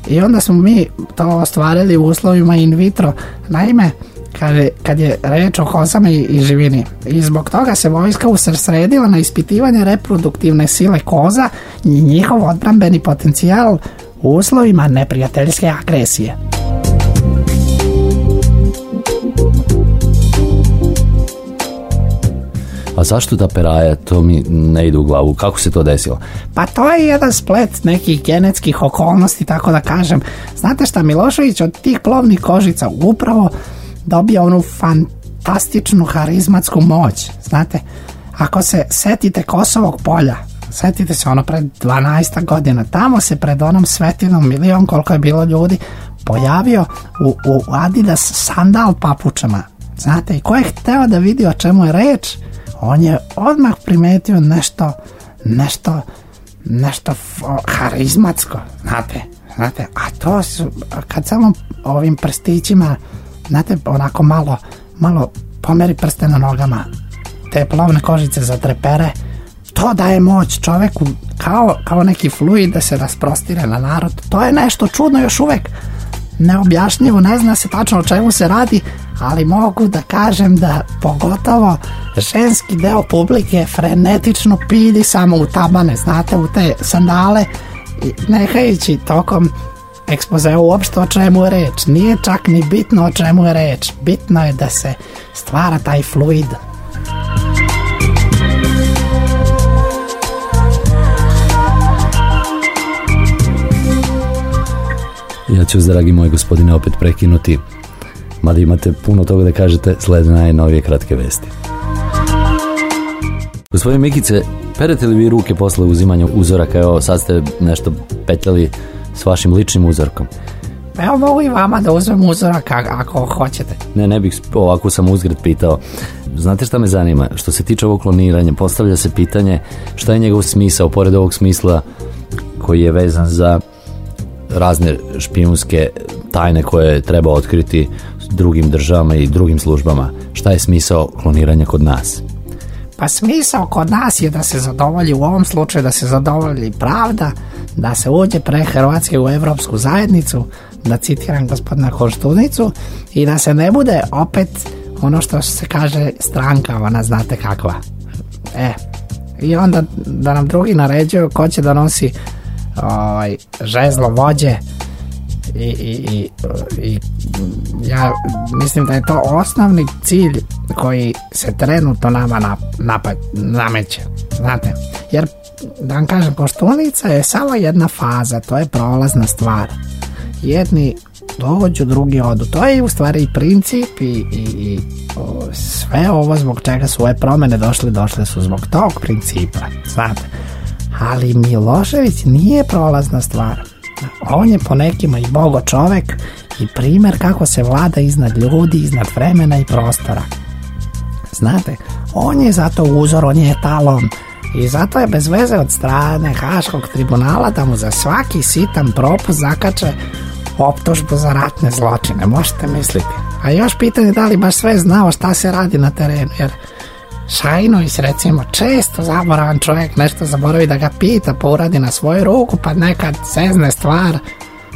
i onda smo mi to ostvarili u uslovima in vitro. Naime, kad je, kad je reč o kozama i, i živini. I zbog toga se vojska usredsredila na ispitivanje reproduktivne sile koza i njihov odbrambeni potencijal u uslovima neprijateljske agresije. A zašto ta peraja, to mi ne ide u glavu, kako se to desilo? Pa to je jedan splet nekih genetskih okolnosti, tako da kažem. Znate šta, Milošević od tih plovnih kožica upravo dobija onu fantastičnu harizmatsku moć. Znate, ako se setite Kosovog polja, setite se ono pred 12 godina, tamo se pred onom svetinom milion koliko je bilo ljudi pojavio u, u Adidas sandal papučama. Znate, i ko je hteo da vidi o čemu je reč, on je odmah primetio nešto, nešto, nešto harizmatsko, znate, znate, a to su, kad samo ovim prstićima, znate, onako malo, malo pomeri prste na nogama, te plovne kožice za trepere, to daje moć čoveku kao, kao neki fluid da se rasprostire na narod. To je nešto čudno još uvek. neobjašnjivo, ne zna se tačno o čemu se radi, ali mogu da kažem da pogotovo ženski deo publike frenetično pidi samo u tabane, znate, u te sandale, nehajući tokom ekspozea uopšte o čemu je reč. Nije čak ni bitno o čemu je reč. Bitno je da se stvara taj fluid. Ja ću, dragi moj gospodine, opet prekinuti. Mada imate puno toga da kažete, slede najnovije kratke vesti. Gospodine Mikice, perete li vi ruke posle uzimanja uzoraka? Evo, sad ste nešto petljali s vašim ličnim uzorkom. Evo mogu i vama da uzmem uzorak ako hoćete. Ne, ne bih ovako sam uzgred pitao. Znate šta me zanima? Što se tiče ovog kloniranja, postavlja se pitanje šta je njegov smisao, pored ovog smisla koji je vezan za razne špijunske tajne koje treba otkriti drugim državama i drugim službama. Šta je smisao kloniranja kod nas? Pa smisao kod nas je da se zadovolji u ovom slučaju da se zadovolji pravda, da se uđe pre Hrvatske u Evropsku zajednicu, da citiram gospodina Koštunicu i da se ne bude opet ono što se kaže stranka, ona znate kakva. E, i onda da nam drugi naređuju ko će da nosi ovaj, žezlo vođe i, i, i, i ja mislim da je to osnovni cilj koji se trenutno nama na, napad, nameće, znate, jer da vam kažem, poštunica je samo jedna faza, to je prolazna stvar. Jedni dođu, drugi odu. To je u stvari i princip i, i, i o, sve ovo zbog čega su ove promene došle, došle su zbog tog principa, znate. Ali Milošević nije prolazna stvar. On je po nekima i bogo čovek i primer kako se vlada iznad ljudi, iznad vremena i prostora. Znate, on je zato uzor, on je etalon i zato je bez veze od strane Haškog tribunala da mu za svaki sitan propust zakače optužbu za ratne zločine, možete misliti. A još pitanje da li baš sve znao šta se radi na terenu, jer Šajnović recimo često zaboravan čovjek nešto zaboravi da ga pita pa uradi na svoju ruku pa nekad sezne stvar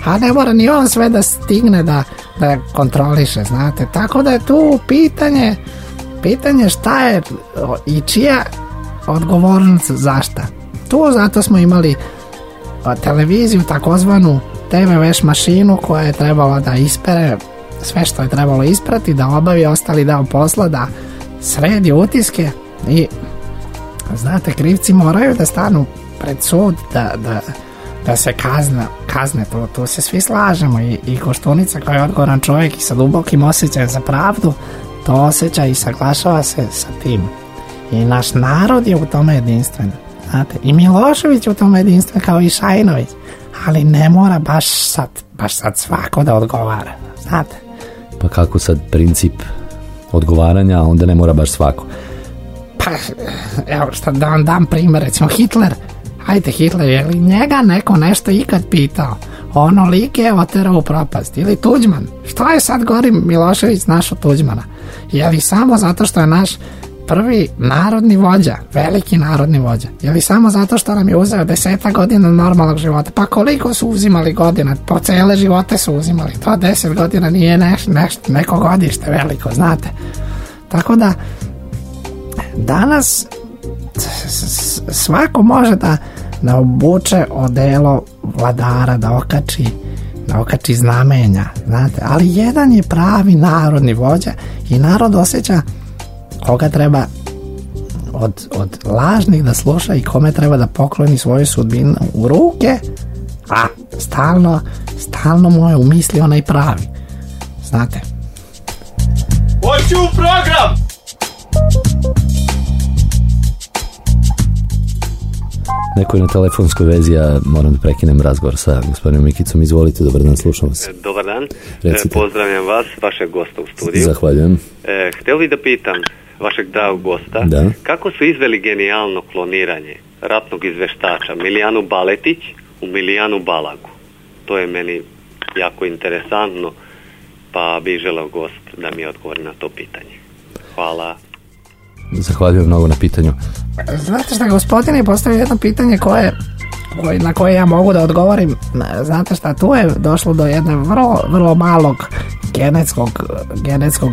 a ne mora ni on sve da stigne da, da kontroliše znate. Tako da je tu pitanje pitanje šta je i čija odgovornost za šta tu zato smo imali televiziju takozvanu TV veš mašinu koja je trebala da ispere sve što je trebalo isprati da obavi ostali deo posla da sredi utiske i znate krivci moraju da stanu pred sud da, da, da se kazna, kazne tu, tu se svi slažemo i, i Koštunica koji je odgovoran čovjek i sa dubokim osjećajem za pravdu to osjeća i saglašava se sa tim. I naš narod je u tome jedinstven znate, i Milošević je u tome jedinstven kao i Šajnović ali ne mora baš sad, baš sad svako da odgovara znate. Pa kako sad princip odgovaranja, onda ne mora baš svako. Pa, evo šta da vam dam primjer, recimo Hitler, ajde Hitler, je li njega neko nešto ikad pitao? Ono lik je oterao u propast. Ili Tuđman, što je sad gori Milošević našo Tuđmana? Je li samo zato što je naš prvi narodni vođa, veliki narodni vođa? Je li samo zato što nam je uzeo deseta godina normalnog života? Pa koliko su uzimali godina? Po cele živote su uzimali. To deset godina nije neš, neš, neko godište veliko, znate. Tako da, danas svako može da, da obuče odelo vladara, da okači da okači znamenja, znate, ali jedan je pravi narodni vođa i narod osjeća koga treba od, od lažnih da sluša i kome treba da pokloni svoju sudbinu u ruke, a stalno, stalno mu je u misli onaj pravi. Znate, Hoću u program! Neko je na telefonskoj vezi, ja moram da prekinem razgovor sa gospodinom Mikicom. Izvolite, dobar dan, slušam vas. Dobar dan, Recite. E, pozdravljam vas, vašeg gosta u studiju. Zahvaljujem. E, htio bih da pitam vašeg dragog gosta, Da. kako su izveli genijalno kloniranje ratnog izveštača Milijanu Baletić u Milijanu Balagu? To je meni jako interesantno, pa bi želeo gost da mi odgovori na to pitanje. Hvala. Zahvaljujem mnogo na pitanju. Znate šta, gospodin je postavio jedno pitanje koje, koji- na koje ja mogu da odgovorim, znate šta, tu je došlo do jedne vrlo, vrlo malog genetskog, genetskog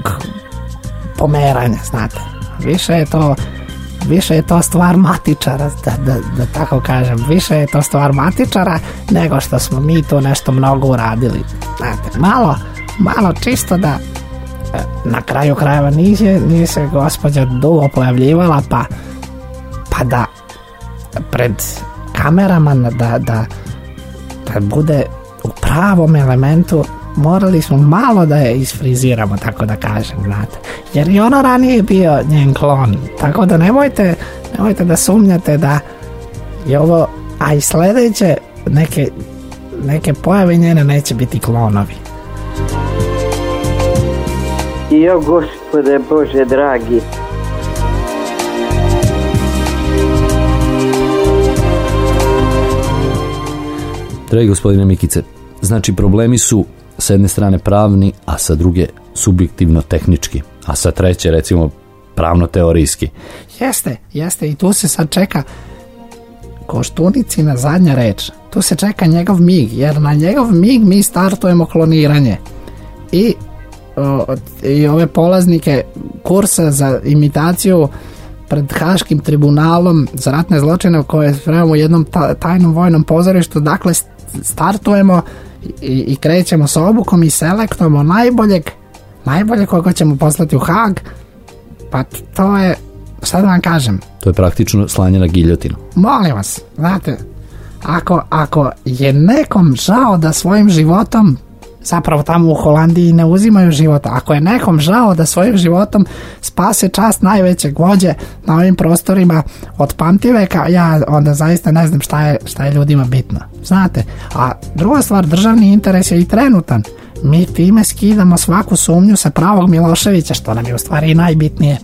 pomeranja, znate. Više je to više je to stvar matičara, da, da, da tako kažem. Više je to stvar matičara nego što smo mi tu nešto mnogo uradili. Znate, malo, malo čisto da e, na kraju krajeva nije, nije se gospođa dugo pojavljivala pa, pa da pred kamerama da, da, da bude u pravom elementu morali smo malo da je isfriziramo, tako da kažem, znate. Jer i ono ranije bio njen klon, tako da nemojte, nemojte da sumnjate da je ovo, a i sljedeće neke, neke pojave njene neće biti klonovi. Jo, gospode Bože dragi, Dragi gospodine Mikice, znači problemi su sa jedne strane pravni, a sa druge subjektivno tehnički, a sa treće recimo pravno teorijski. Jeste, jeste i tu se sad čeka Koštunicina zadnja reč. Tu se čeka njegov mig, jer na njegov mig mi startujemo kloniranje. I, o, i ove polaznike kursa za imitaciju pred Haškim tribunalom za ratne zločine koje spremamo u jednom ta- tajnom vojnom pozorištu. Dakle, st- startujemo i, i krećemo s obukom i selektujemo najboljeg najboljeg koga ćemo poslati u Hag pa to je, šta da vam kažem, To je praktično slanje na giljotinu. molim vas, znate, ako, ako je nekom žao da svojim životom, zapravo tamo u Holandiji ne uzimaju života, ako je nekom žao da svojim životom spase čast najvećeg vođe na ovim prostorima od pamtiveka, ja onda zaista ne znam šta je, šta je ljudima bitno. Znate, a druga stvar, državni interes je i trenutan. Mi time skidamo svaku sumnju sa pravog Miloševića, što nam je u stvari i najbitnije.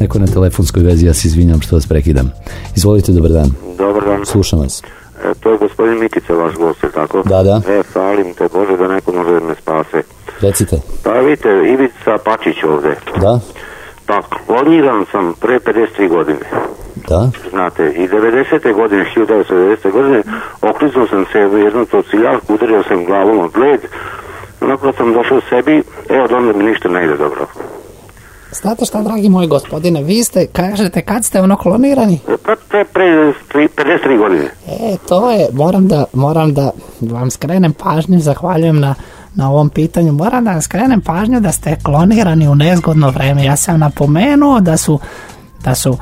Neko na telefonskoj vezi, ja se izvinjam što vas prekidam. Izvolite, dobar dan. Dobar dan. Slušam vas. E, to je gospodin Mikica, vaš gost, je tako? Da, da. E, falim te Bože da neko može da me spase. Recite. Pa vidite, Ivica Pačić ovde. Da? Pa kloniran sam pre 53 godine. Da? Znate, i 90. godine, 1990. godine, okliznuo sam se u jednu tocijalku, udario sam glavom od led, onako sam došao sebi, evo onda mi ništa ne ide dobro. Znate šta, dragi moj gospodine, vi ste, kažete, kad ste ono klonirani? Pa pre, pre, pre 53 godine. E, to je, moram da, moram da vam skrenem pažnju, zahvaljujem na, na ovom pitanju, moram da vam skrenem pažnju da ste klonirani u nezgodno vreme. Ja sam napomenuo da su, da su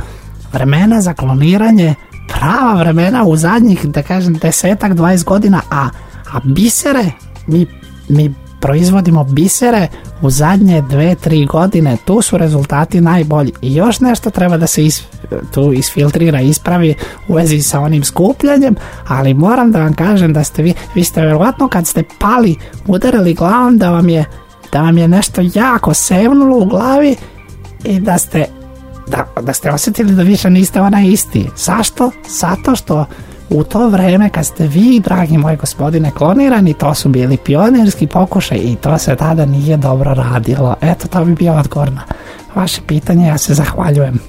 vremena za kloniranje prava vremena u zadnjih, da kažem, desetak, 20 godina, a, a bisere, mi, mi proizvodimo bisere u zadnje dve, tri godine, tu su rezultati najbolji. I još nešto treba da se is, tu isfiltrira, ispravi u vezi sa onim skupljanjem, ali moram da vam kažem da ste vi, vi ste verovatno kad ste pali, udarili glavom da vam je, da vam je nešto jako sevnulo u glavi i da ste da, da ste osjetili da više niste onaj isti. Zašto? Zato što u to vreme kad ste vi, dragi moj gospodine, klonirani, to su bili pionirski pokušaj i to se tada nije dobro radilo. Eto, to bi bio odgovor na vaše pitanje, ja se zahvaljujem.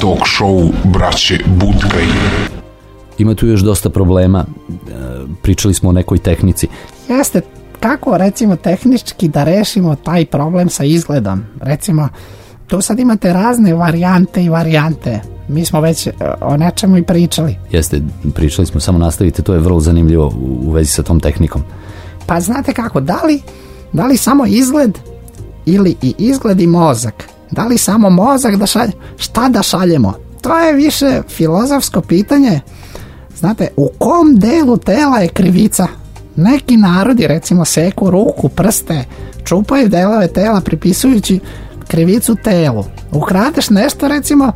Talk show braće Budkaj. Ima tu još dosta problema. E, Pričali smo o nekoj tehnici. Jeste, kako recimo tehnički da rešimo taj problem sa izgledom? Recimo, tu sad imate razne varijante i varijante. Mi smo već e, o nečemu i pričali. Jeste, pričali smo, samo nastavite, to je vrlo zanimljivo u, u vezi sa tom tehnikom. Pa znate kako, da li, da li samo izgled ili i izgled i mozak? Da li samo mozak da šalje? Šta da šaljemo? To je više filozofsko pitanje. Znate, u kom delu tela je krivica? Neki narodi recimo seku ruku, prste, čupaju delove tela pripisujući krivicu telu. Ukradeš nešto recimo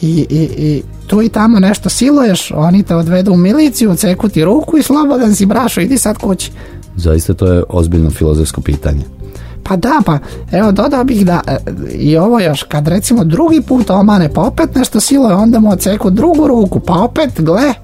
i, i, i tu i tamo nešto siluješ, oni te odvedu u miliciju, ceku ti ruku i slobodan si brašo, idi sad kući. Zaista to je ozbiljno filozofsko pitanje. Pa da, pa evo dodao bih da e, i ovo još, kad recimo drugi put omane, pa opet nešto siluje, onda mu odseku drugu ruku, pa opet, gle,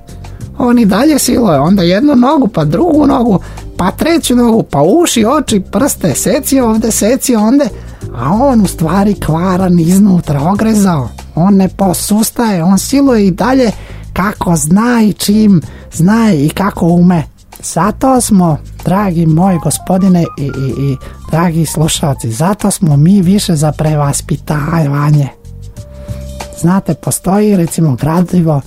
on i dalje siluje, onda jednu nogu, pa drugu nogu, pa treću nogu, pa uši, oči, prste, seci ovde, seci onde, a on u stvari kvaran iznutra ogrezao. On ne posustaje, on siluje i dalje kako zna i čim zna i kako ume. Zato smo, dragi moji gospodine i, i, i dragi slušalci, zato smo mi više za prevaspitavanje. Znate, postoji recimo gradivo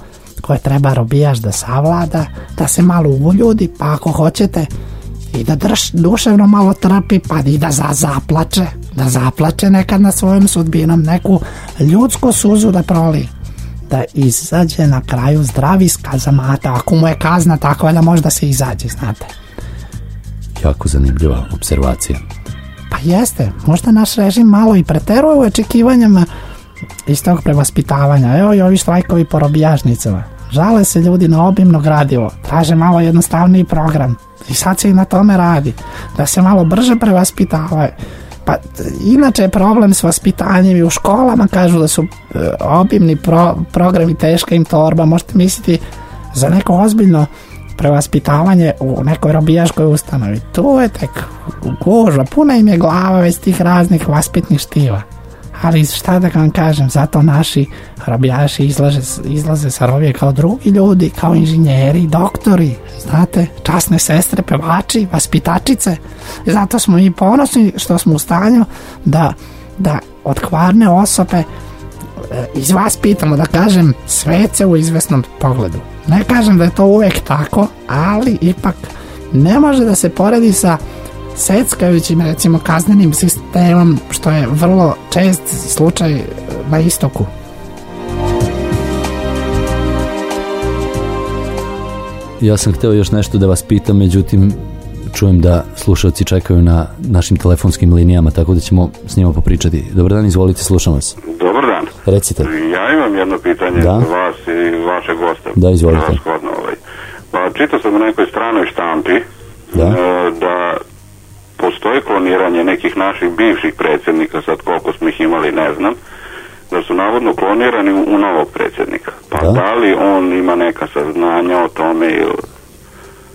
koje treba robijaš da savlada, da se malo uljudi, pa ako hoćete i da drž, duševno malo trpi, pa i da za, zaplače, da zaplače nekad na svojom sudbinom, neku ljudsku suzu da proli da izađe na kraju zdravi iz kazamata. Ako mu je kazna takva da možda se izađe, znate. Jako zanimljiva observacija. Pa jeste, možda naš režim malo i preteruje u očekivanjama iz tog prevaspitavanja. Evo i ovi štrajkovi po robijažnicama. Žale se ljudi na obimno gradivo, traže malo jednostavniji program. I sad se i na tome radi. Da se malo brže prevaspitavaju. Pa inače je problem s vaspitanjem i u školama kažu da su e, obimni pro, programi teška im torba. Možete misliti za neko ozbiljno prevaspitavanje u nekoj robijaškoj ustanovi. Tu je tek gužva, puna im je glava već tih raznih vaspitnih štiva. Ali šta da vam kažem, zato naši robijaši izlaze, izlaze sa robije kao drugi ljudi, kao inženjeri, doktori, znate, časne sestre, pevači, vaspitačice. I zato smo mi ponosni što smo u stanju da, da od kvarne osobe e, iz vas pitamo da kažem svece u izvesnom pogledu. Ne kažem da je to uvek tako, ali ipak ne može da se poredi sa seckajućim recimo kaznenim sistemom što je vrlo čest slučaj na istoku. Ja sam hteo još nešto da vas pitam, međutim čujem da slušalci čekaju na našim telefonskim linijama, tako da ćemo s njima popričati. Dobar dan, izvolite, slušam vas. Dobar dan. Recite. Ja imam jedno pitanje Da. za vas i vašeg gosta. Da, izvolite. Ovaj. Pa čitao sam u nekoj stranoj štampi Da. e, da postoji kloniranje nekih naših bivših predsjednika, sad koliko smo ih imali ne znam, da su navodno klonirani u, u novog predsjednika. Pa Da. da. li on ima neka saznanja o tome ili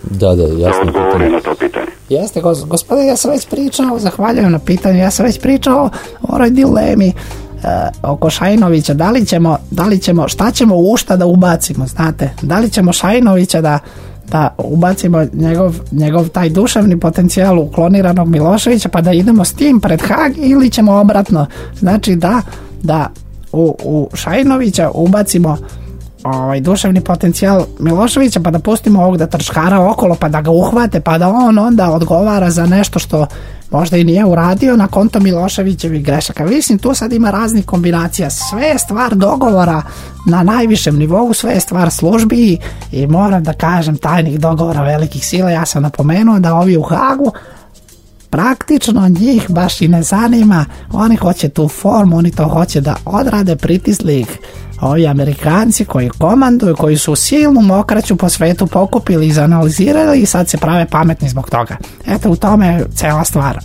Da, da, da jasno. odgovori pitanje. na to pitanje? Jeste, gos- gospodine, ja sam već pričao, zahvaljujem na pitanju, ja sam već pričao o ovoj dilemi e, oko Šajnovića, da li ćemo, da li ćemo, šta ćemo u šta da ubacimo, znate, da li ćemo Šajnovića da da ubacimo njegov, njegov taj duševni potencijal u kloniranog Miloševića pa da idemo s tim pred Hag ili ćemo obratno? Znači da, da u, u Šajnovića ubacimo ovaj duševni potencijal Miloševića pa da pustimo ovog da trčkara okolo pa da ga uhvate pa da on onda odgovara za nešto što možda i nije uradio na konto Miloševićevih grešaka. Mislim tu sad ima raznih kombinacija. Sve je stvar dogovora na najvišem nivou, sve je stvar službi i, moram da kažem tajnih dogovora velikih sila. Ja sam napomenuo da ovi u Hagu praktično njih baš i ne zanima oni hoće tu formu, oni to hoće da odrade pritisli ovi Amerikanci koji komanduju, koji su silnu mokraću po svetu pokupili, izanalizirali i sad se prave pametni zbog toga. Eto, u tome je cela stvar.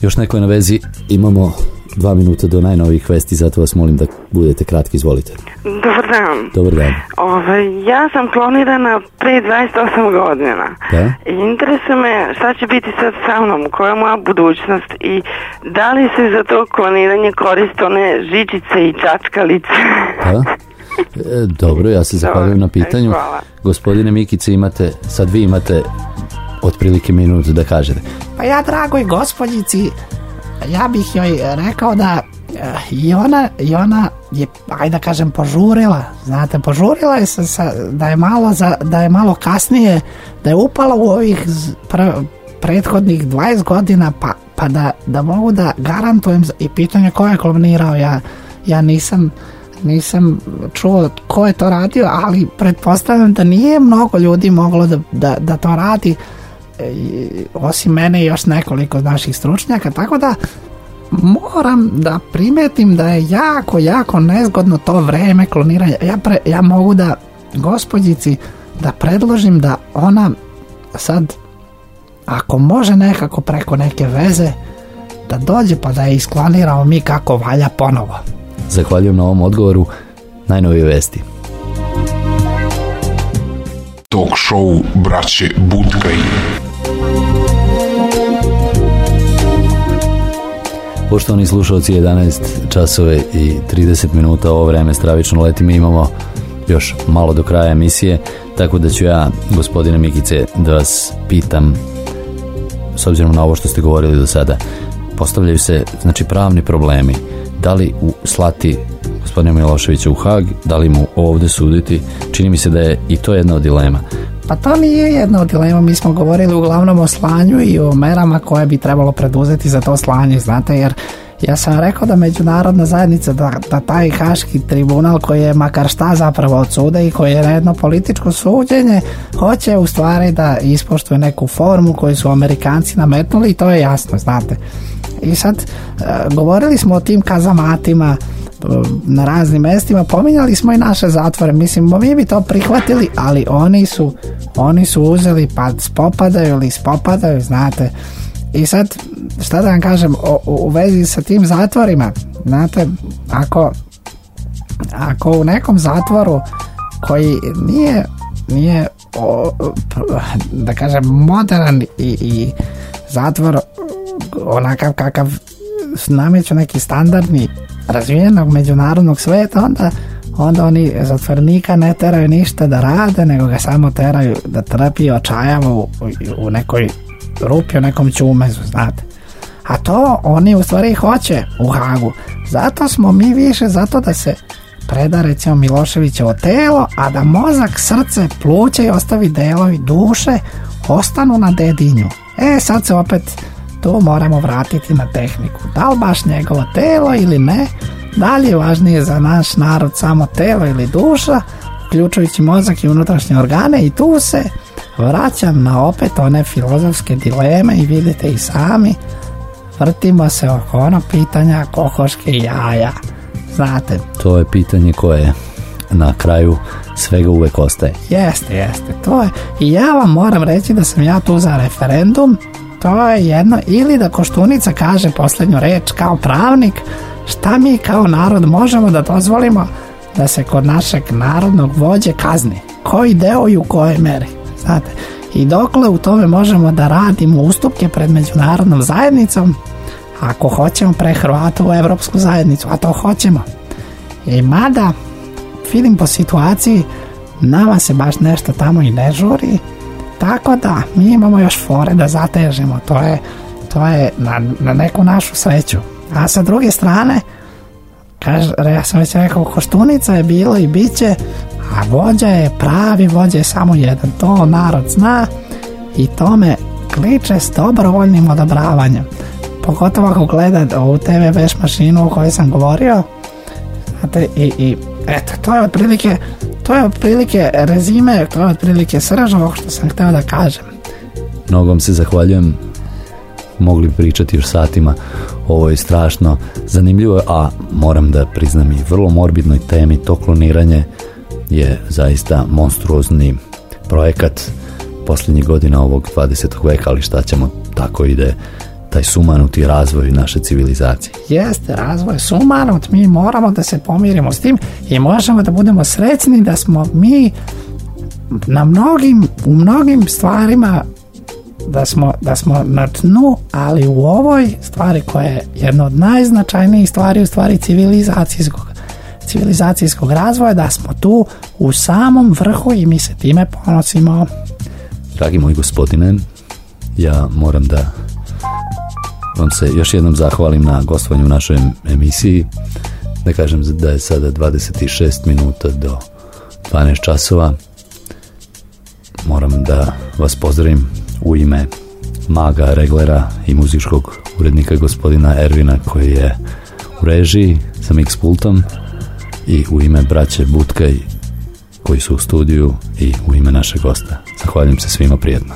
Još neko je na vezi, imamo dva minuta do najnovijih vesti, zato vas molim da budete kratki, izvolite. Dobar dan. Dobar dan. Ove, ja sam klonirana pre 28 godina. Da? I interesuje me šta će biti sad sa mnom, koja je moja budućnost i da li se za to kloniranje koriste one žičice i čačkalice. Da? E, dobro, ja se zahvaljujem na pitanju. hvala. Gospodine Mikice, imate, sad vi imate otprilike minut da kažete. Pa ja, dragoj gospođici, ja bih joj rekao da eh, i ona, i ona je, ajde da kažem, požurila, znate, požurila je sa, sa- da, je malo za, da je malo kasnije, da je upala u ovih pr- prethodnih 20 godina, pa, pa da, da mogu da garantujem, i pitanje ko je klonirao, ja, ja nisam, nisam čuo ko je to radio, ali pretpostavljam da nije mnogo ljudi moglo da, da, da to radi, osim mene i još nekoliko naših stručnjaka, tako da moram da primetim da je jako, jako nezgodno to vreme kloniranja. Ja, pre, ja mogu da gospođici da predložim da ona sad ako može nekako preko neke veze da dođe pa da je iskloniramo mi kako valja ponovo. Zahvaljujem na ovom odgovoru. Najnovije vesti. Talk show braće Budkaj. Poštovani slušalci, 11 časove i 30 minuta, ovo vreme stravično leti, mi imamo još malo do kraja emisije, tako da ću ja, gospodine Mikice, da vas pitam, s obzirom na ovo što ste govorili do sada, postavljaju se znači pravni problemi, da li u slati gospodina Miloševića u Hag, da li mu ovdje suditi, čini mi se da je i to jedna od dilema. Pa to nije jedna od dilema, mi smo govorili uglavnom o slanju i o merama koje bi trebalo preduzeti za to slanje, znate, jer ja sam rekao da međunarodna zajednica, da, da taj haški tribunal koji je makar šta zapravo od suda i koji je na jedno političko suđenje, hoće u stvari da ispoštuje neku formu koju su Amerikanci nametnuli i to je jasno, znate. I sad, e, govorili smo o tim kazamatima, e, na raznim mjestima, pominjali smo i naše zatvore, mislim, mi bi to prihvatili, ali oni su, oni su uzeli pa spopadaju ili spopadaju, znate, i sad, šta da vam kažem, u vezi sa tim zatvorima, znate, ako, ako u nekom zatvoru koji nije, nije da kažem, modern i, i zatvor onakav kakav nameću neki standardni razvijenog međunarodnog sveta, onda onda oni zatvornika ne teraju ništa da rade, nego ga samo teraju da trpi očajava u, u nekoj rupi u nekom čumezu, znate. A to oni u stvari hoće u Hagu. Zato smo mi više zato da se preda recimo Miloševićevo telo, a da mozak, srce, pluće i ostavi delovi duše ostanu na dedinju. E, sad se opet tu moramo vratiti na tehniku. Da li baš njegovo telo ili ne? Da li je važnije za naš narod samo telo ili duša, uključujući mozak i unutrašnje organe i tu se vraćam na opet one filozofske dileme i vidite i sami vrtimo se oko ono pitanja kokoške i jaja. Znate to je pitanje koje na kraju svega uvek ostaje. jeste, jeste, to je. I ja vam moram reći da sam ja tu za referendum. To je jedno. Ili da Koštunica kaže posljednju reč kao pravnik šta mi kao narod možemo da dozvolimo da se kod našeg narodnog vođe kazni? Koji deo i u kojoj meri znate. I dokle u tome možemo da radimo ustupke pred međunarodnom zajednicom, ako hoćemo pre Hrvata u Evropsku zajednicu, a to hoćemo. I mada, vidim po situaciji, nama se baš nešto tamo i ne žuri, tako da mi imamo još fore da zatežemo, to je, to je na, na neku našu sreću. A sa druge strane, kaže, ja sam već rekao, koštunica je bilo i bit će a vođa je pravi vođa je samo jedan, to narod zna i tome kliče s dobrovoljnim odobravanjem. Pogotovo ako gleda ovu TV veš mašinu o kojoj sam govorio. Znate, i, i eto, to je otprilike to je otprilike rezime, to je otprilike srž ovog što sam htio da kažem. Mnogom se zahvaljujem mogli pričati još satima ovo je strašno zanimljivo a moram da priznam i vrlo morbidnoj temi to kloniranje je zaista monstruozni projekat posljednjih godina ovog 20. veka, ali šta ćemo, tako ide taj sumanuti razvoj naše civilizacije. Jeste, razvoj sumanut, mi moramo da se pomirimo s tim i možemo da budemo srećni da smo mi na mnogim, u mnogim stvarima da smo, da smo na dnu, ali u ovoj stvari koja je jedna od najznačajnijih stvari u stvari civilizacijskog civilizacijskog razvoja, da smo tu u samom vrhu i mi se time ponosimo. Dragi moji gospodine, ja moram da vam se još jednom zahvalim na gostovanju u našoj emisiji. Da kažem da je sada 26 minuta do 12 časova. Moram da vas pozdravim u ime Maga Reglera i muzičkog urednika gospodina Ervina koji je u režiji sa mix pultom i u ime braće Butkaj koji su u studiju i u ime našeg gosta. Zahvaljujem se svima prijetno.